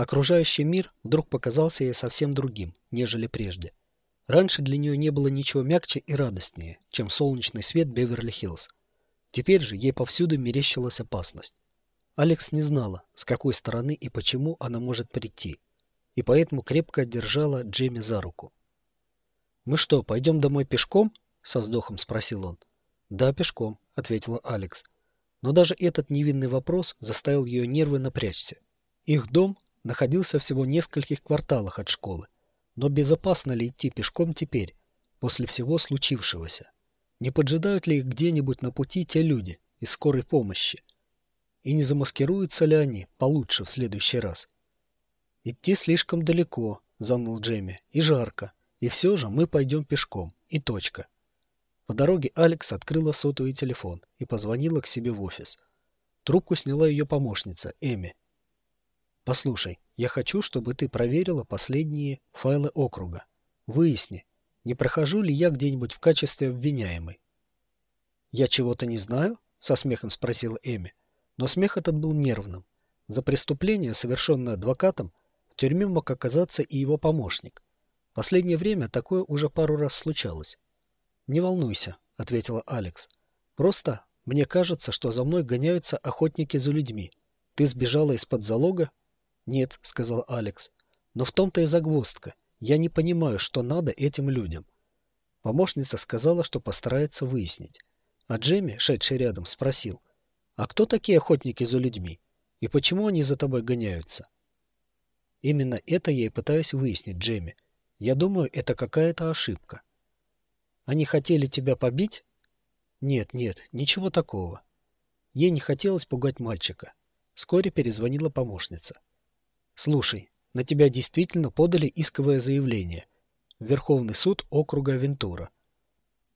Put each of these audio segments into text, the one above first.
Окружающий мир вдруг показался ей совсем другим, нежели прежде. Раньше для нее не было ничего мягче и радостнее, чем солнечный свет Беверли-Хиллз. Теперь же ей повсюду мерещилась опасность. Алекс не знала, с какой стороны и почему она может прийти, и поэтому крепко держала Джейми за руку. «Мы что, пойдем домой пешком?» — со вздохом спросил он. «Да, пешком», — ответила Алекс. Но даже этот невинный вопрос заставил ее нервы напрячься. Их дом находился всего в нескольких кварталах от школы, но безопасно ли идти пешком теперь, после всего случившегося? Не поджидают ли их где-нибудь на пути те люди из скорой помощи? И не замаскируются ли они получше в следующий раз? «Идти слишком далеко», — заныл Джемми, — «и жарко. И все же мы пойдем пешком. И точка». По дороге Алекс открыла сотовый телефон и позвонила к себе в офис. Трубку сняла ее помощница, Эми. «Послушай, я хочу, чтобы ты проверила последние файлы округа. Выясни, не прохожу ли я где-нибудь в качестве обвиняемой. «Я чего-то не знаю?» — со смехом спросила Эми. Но смех этот был нервным. За преступление, совершенное адвокатом, в тюрьме мог оказаться и его помощник. Последнее время такое уже пару раз случалось. «Не волнуйся», — ответила Алекс. «Просто мне кажется, что за мной гоняются охотники за людьми. Ты сбежала из-под залога «Нет», — сказал Алекс. «Но в том-то и загвоздка. Я не понимаю, что надо этим людям». Помощница сказала, что постарается выяснить. А Джемми, шедший рядом, спросил, «А кто такие охотники за людьми? И почему они за тобой гоняются?» «Именно это я и пытаюсь выяснить, Джемми. Я думаю, это какая-то ошибка». «Они хотели тебя побить?» «Нет, нет, ничего такого». Ей не хотелось пугать мальчика. Вскоре перезвонила помощница. Слушай, на тебя действительно подали исковое заявление. Верховный суд округа Вентура.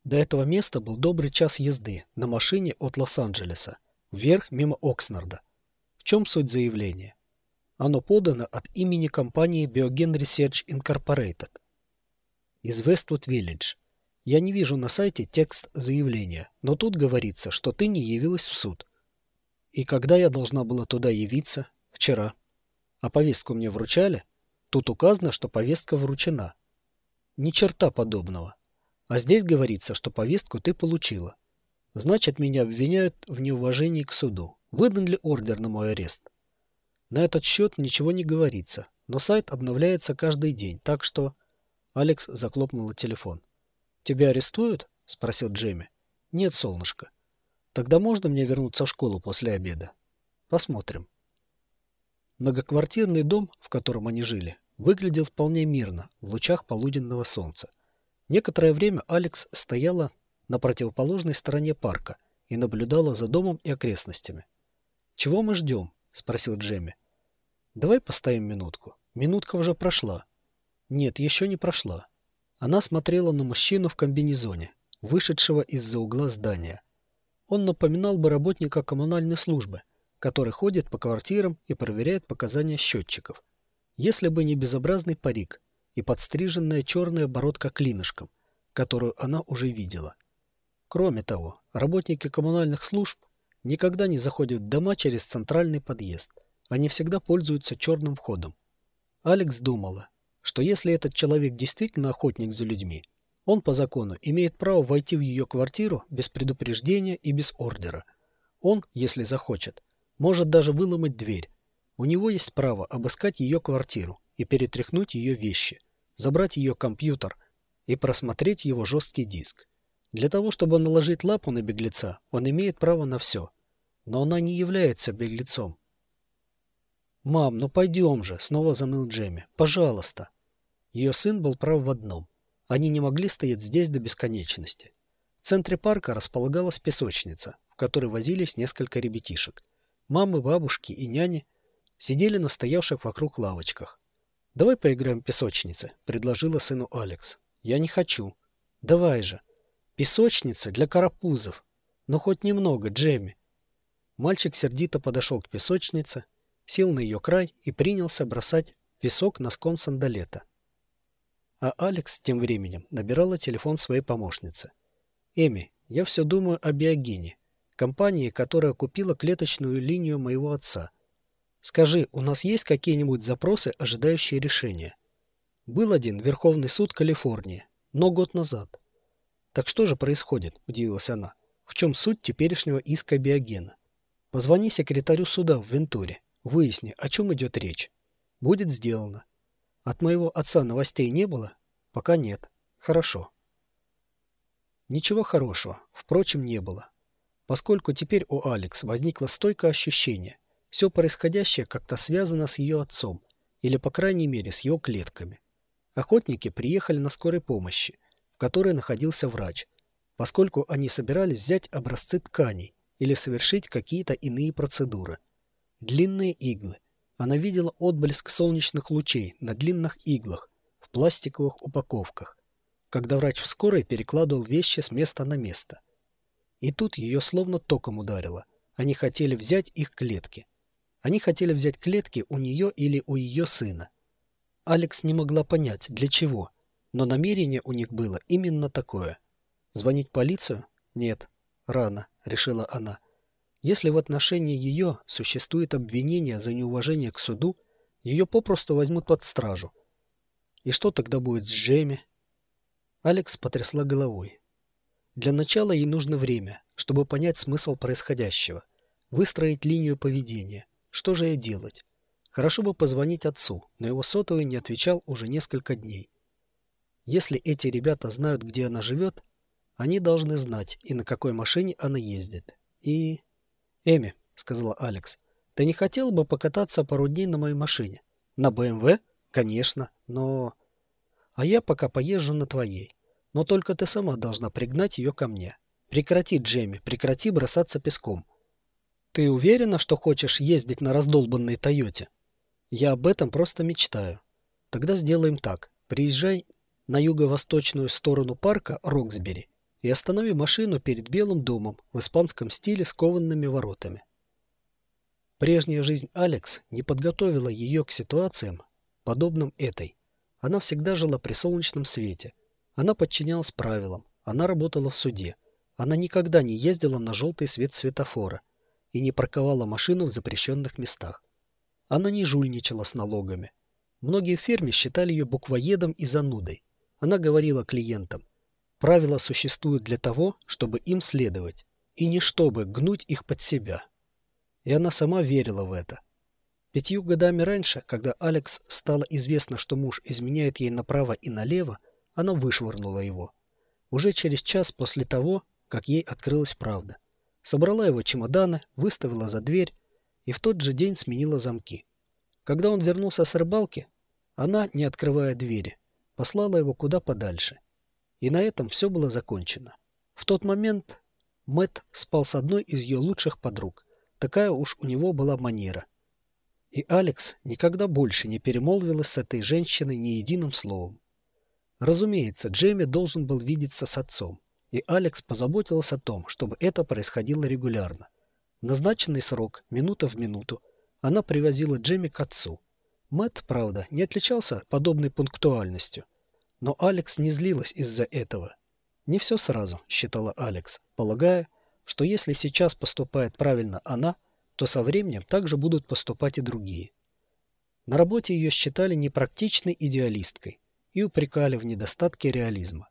До этого места был добрый час езды на машине от Лос-Анджелеса, вверх мимо Окснарда. В чем суть заявления? Оно подано от имени компании Biogen Research Incorporated из Westwood Village. Я не вижу на сайте текст заявления, но тут говорится, что ты не явилась в суд. И когда я должна была туда явиться? Вчера. А повестку мне вручали? Тут указано, что повестка вручена. Ни черта подобного. А здесь говорится, что повестку ты получила. Значит, меня обвиняют в неуважении к суду. Выдан ли ордер на мой арест? На этот счет ничего не говорится, но сайт обновляется каждый день, так что... Алекс заклопнула телефон. «Тебя арестуют?» — спросил Джейми. «Нет, солнышко. Тогда можно мне вернуться в школу после обеда?» «Посмотрим». Многоквартирный дом, в котором они жили, выглядел вполне мирно в лучах полуденного солнца. Некоторое время Алекс стояла на противоположной стороне парка и наблюдала за домом и окрестностями. «Чего мы ждем?» — спросил Джемми. «Давай постоим минутку. Минутка уже прошла». «Нет, еще не прошла». Она смотрела на мужчину в комбинезоне, вышедшего из-за угла здания. Он напоминал бы работника коммунальной службы — который ходит по квартирам и проверяет показания счетчиков. Если бы не безобразный парик и подстриженная черная бородка клинышком, которую она уже видела. Кроме того, работники коммунальных служб никогда не заходят в дома через центральный подъезд. Они всегда пользуются черным входом. Алекс думала, что если этот человек действительно охотник за людьми, он по закону имеет право войти в ее квартиру без предупреждения и без ордера. Он, если захочет, может даже выломать дверь. У него есть право обыскать ее квартиру и перетряхнуть ее вещи, забрать ее компьютер и просмотреть его жесткий диск. Для того, чтобы наложить лапу на беглеца, он имеет право на все. Но она не является беглецом. «Мам, ну пойдем же!» — снова заныл Джемми. «Пожалуйста!» Ее сын был прав в одном. Они не могли стоять здесь до бесконечности. В центре парка располагалась песочница, в которой возились несколько ребятишек. Мамы, бабушки и няни сидели на стоявших вокруг лавочках. «Давай поиграем в песочнице», — предложила сыну Алекс. «Я не хочу». «Давай же». «Песочница для карапузов. Ну, хоть немного, Джемми». Мальчик сердито подошел к песочнице, сел на ее край и принялся бросать песок носком сандалета. А Алекс тем временем набирала телефон своей помощницы. «Эми, я все думаю о биогене компании, которая купила клеточную линию моего отца. Скажи, у нас есть какие-нибудь запросы, ожидающие решения? Был один Верховный суд Калифорнии, но год назад. Так что же происходит, удивилась она. В чем суть теперешнего иска биогена? Позвони секретарю суда в Вентуре, выясни, о чем идет речь. Будет сделано. От моего отца новостей не было? Пока нет. Хорошо. Ничего хорошего, впрочем, не было. Поскольку теперь у Алекс возникло стойкое ощущение, все происходящее как-то связано с ее отцом, или, по крайней мере, с его клетками. Охотники приехали на скорой помощи, в которой находился врач, поскольку они собирались взять образцы тканей или совершить какие-то иные процедуры. Длинные иглы. Она видела отблеск солнечных лучей на длинных иглах в пластиковых упаковках, когда врач в скорой перекладывал вещи с места на место. И тут ее словно током ударило. Они хотели взять их клетки. Они хотели взять клетки у нее или у ее сына. Алекс не могла понять, для чего, но намерение у них было именно такое. Звонить полицию? Нет, рано, решила она. Если в отношении ее существует обвинение за неуважение к суду, ее попросту возьмут под стражу. И что тогда будет с Джейми? Алекс потрясла головой. Для начала ей нужно время, чтобы понять смысл происходящего, выстроить линию поведения – что же ей делать? Хорошо бы позвонить отцу, но его сотовый не отвечал уже несколько дней. Если эти ребята знают, где она живет, они должны знать, и на какой машине она ездит. И... «Эми», — сказала Алекс, — «ты не хотела бы покататься пару дней на моей машине?» «На БМВ? Конечно, но...» «А я пока поезжу на твоей. Но только ты сама должна пригнать ее ко мне. Прекрати, Джейми, прекрати бросаться песком. Ты уверена, что хочешь ездить на раздолбанной Тойоте? Я об этом просто мечтаю. Тогда сделаем так. Приезжай на юго-восточную сторону парка Роксбери и останови машину перед Белым домом в испанском стиле с кованными воротами. Прежняя жизнь Алекс не подготовила ее к ситуациям, подобным этой. Она всегда жила при солнечном свете. Она подчинялась правилам. Она работала в суде. Она никогда не ездила на желтый свет светофора – и не парковала машину в запрещенных местах. Она не жульничала с налогами. Многие в ферме считали ее буквоедом и занудой. Она говорила клиентам, правила существуют для того, чтобы им следовать, и не чтобы гнуть их под себя. И она сама верила в это. Пятью годами раньше, когда Алекс стало известно, что муж изменяет ей направо и налево, она вышвырнула его. Уже через час после того, как ей открылась правда собрала его чемоданы, выставила за дверь и в тот же день сменила замки. Когда он вернулся с рыбалки, она, не открывая двери, послала его куда подальше. И на этом все было закончено. В тот момент Мэт спал с одной из ее лучших подруг. Такая уж у него была манера. И Алекс никогда больше не перемолвилась с этой женщиной ни единым словом. Разумеется, Джейми должен был видеться с отцом и Алекс позаботилась о том, чтобы это происходило регулярно. В назначенный срок, минута в минуту, она привозила Джемми к отцу. Мэтт, правда, не отличался подобной пунктуальностью. Но Алекс не злилась из-за этого. Не все сразу, считала Алекс, полагая, что если сейчас поступает правильно она, то со временем также будут поступать и другие. На работе ее считали непрактичной идеалисткой и упрекали в недостатке реализма.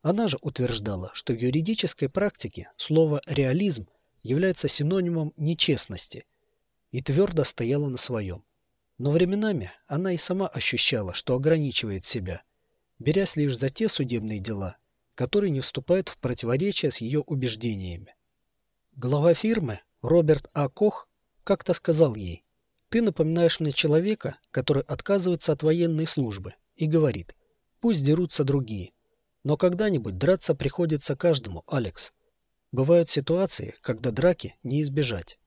Она же утверждала, что в юридической практике слово «реализм» является синонимом нечестности и твердо стояла на своем. Но временами она и сама ощущала, что ограничивает себя, берясь лишь за те судебные дела, которые не вступают в противоречие с ее убеждениями. Глава фирмы Роберт А. Кох как-то сказал ей, «Ты напоминаешь мне человека, который отказывается от военной службы и говорит, пусть дерутся другие, но когда-нибудь драться приходится каждому, Алекс. Бывают ситуации, когда драки не избежать.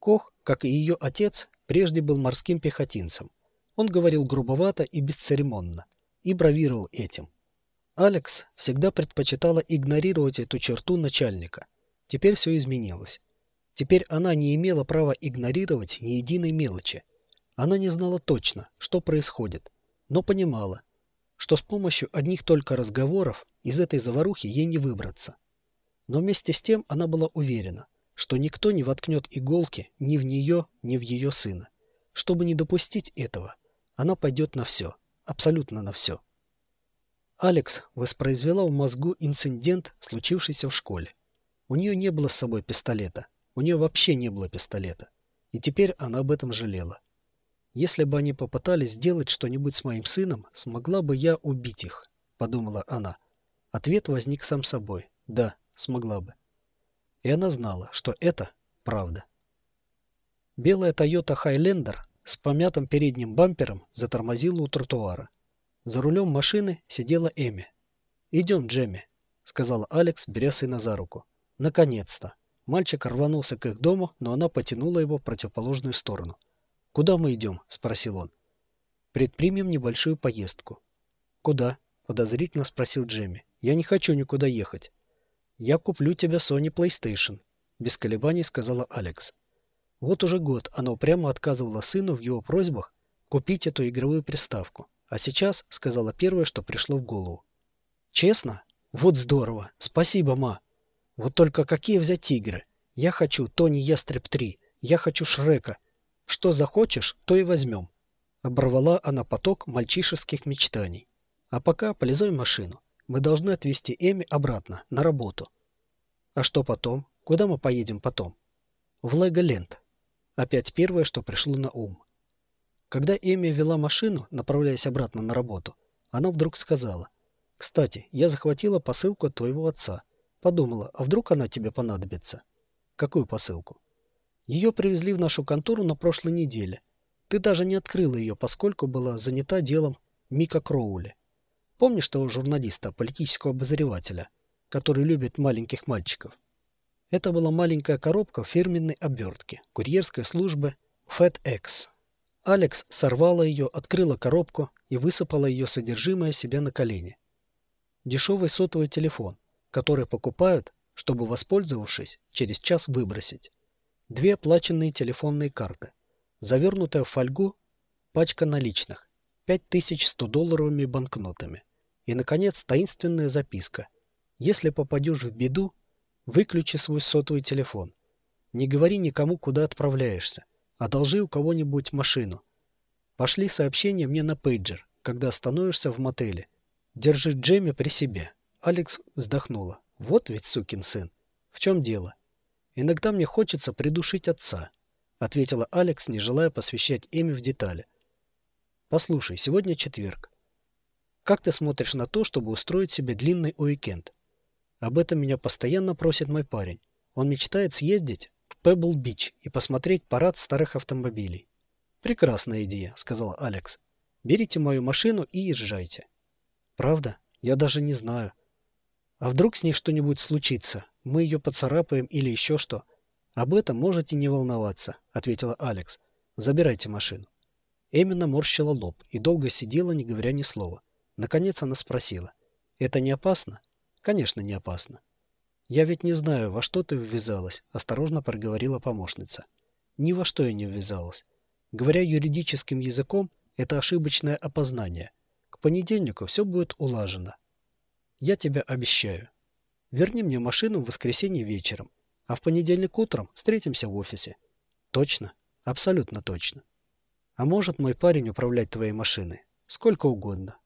Кох, как и ее отец, прежде был морским пехотинцем. Он говорил грубовато и бесцеремонно, и бравировал этим. Алекс всегда предпочитала игнорировать эту черту начальника. Теперь все изменилось. Теперь она не имела права игнорировать ни единой мелочи. Она не знала точно, что происходит, но понимала, что с помощью одних только разговоров из этой заварухи ей не выбраться. Но вместе с тем она была уверена, что никто не воткнет иголки ни в нее, ни в ее сына. чтобы не допустить этого, она пойдет на все, абсолютно на все. Алекс воспроизвела в мозгу инцидент, случившийся в школе. У нее не было с собой пистолета. У нее вообще не было пистолета. И теперь она об этом жалела. Если бы они попытались сделать что-нибудь с моим сыном, смогла бы я убить их, подумала она. Ответ возник сам собой. Да, смогла бы. И она знала, что это правда. Белая Toyota Highlander с помятым передним бампером затормозила у тротуара. За рулем машины сидела Эми. «Идем, Джемми», — сказала Алекс, беря сына за руку. «Наконец-то!» Мальчик рванулся к их дому, но она потянула его в противоположную сторону. «Куда мы идем?» — спросил он. «Предпримем небольшую поездку». «Куда?» — подозрительно спросил Джемми. «Я не хочу никуда ехать». «Я куплю тебе Sony PlayStation», — без колебаний сказала Алекс. Вот уже год она упрямо отказывала сыну в его просьбах купить эту игровую приставку. А сейчас сказала первое, что пришло в голову. «Честно? Вот здорово! Спасибо, ма! Вот только какие взять игры? Я хочу Тони Ястреб 3, я хочу Шрека. Что захочешь, то и возьмем». Оборвала она поток мальчишеских мечтаний. «А пока полезай в машину. Мы должны отвезти Эми обратно, на работу». «А что потом? Куда мы поедем потом?» «В Лего-Ленд». Опять первое, что пришло на ум. Когда Эми вела машину, направляясь обратно на работу, она вдруг сказала, «Кстати, я захватила посылку от твоего отца. Подумала, а вдруг она тебе понадобится?» «Какую посылку?» «Ее привезли в нашу контору на прошлой неделе. Ты даже не открыла ее, поскольку была занята делом Мика Кроули. Помнишь того журналиста, политического обозревателя, который любит маленьких мальчиков?» Это была маленькая коробка в фирменной обертке курьерской службы FedEx. Алекс сорвала ее, открыла коробку и высыпала ее содержимое себе на колени. Дешевый сотовый телефон, который покупают, чтобы, воспользовавшись, через час выбросить. Две оплаченные телефонные карты. Завернутая в фольгу пачка наличных. 5100 долларовыми банкнотами. И, наконец, таинственная записка. Если попадешь в беду, выключи свой сотовый телефон. Не говори никому, куда отправляешься. Одолжи у кого-нибудь машину. Пошли сообщения мне на пейджер, когда остановишься в мотеле. Держи Джемми при себе. Алекс вздохнула. Вот ведь сукин сын. В чем дело? Иногда мне хочется придушить отца, ответила Алекс, не желая посвящать Эми в детали. Послушай, сегодня четверг. Как ты смотришь на то, чтобы устроить себе длинный уикенд? Об этом меня постоянно просит мой парень. Он мечтает съездить Пебл-Бич и посмотреть парад старых автомобилей. «Прекрасная идея», — сказал Алекс. «Берите мою машину и езжайте». «Правда? Я даже не знаю. А вдруг с ней что-нибудь случится? Мы ее поцарапаем или еще что?» «Об этом можете не волноваться», — ответила Алекс. «Забирайте машину». Эмина морщила лоб и долго сидела, не говоря ни слова. Наконец она спросила. «Это не опасно?» «Конечно, не опасно. «Я ведь не знаю, во что ты ввязалась», — осторожно проговорила помощница. «Ни во что я не ввязалась. Говоря юридическим языком, это ошибочное опознание. К понедельнику все будет улажено. Я тебя обещаю. Верни мне машину в воскресенье вечером, а в понедельник утром встретимся в офисе. Точно? Абсолютно точно. А может мой парень управлять твоей машиной? Сколько угодно.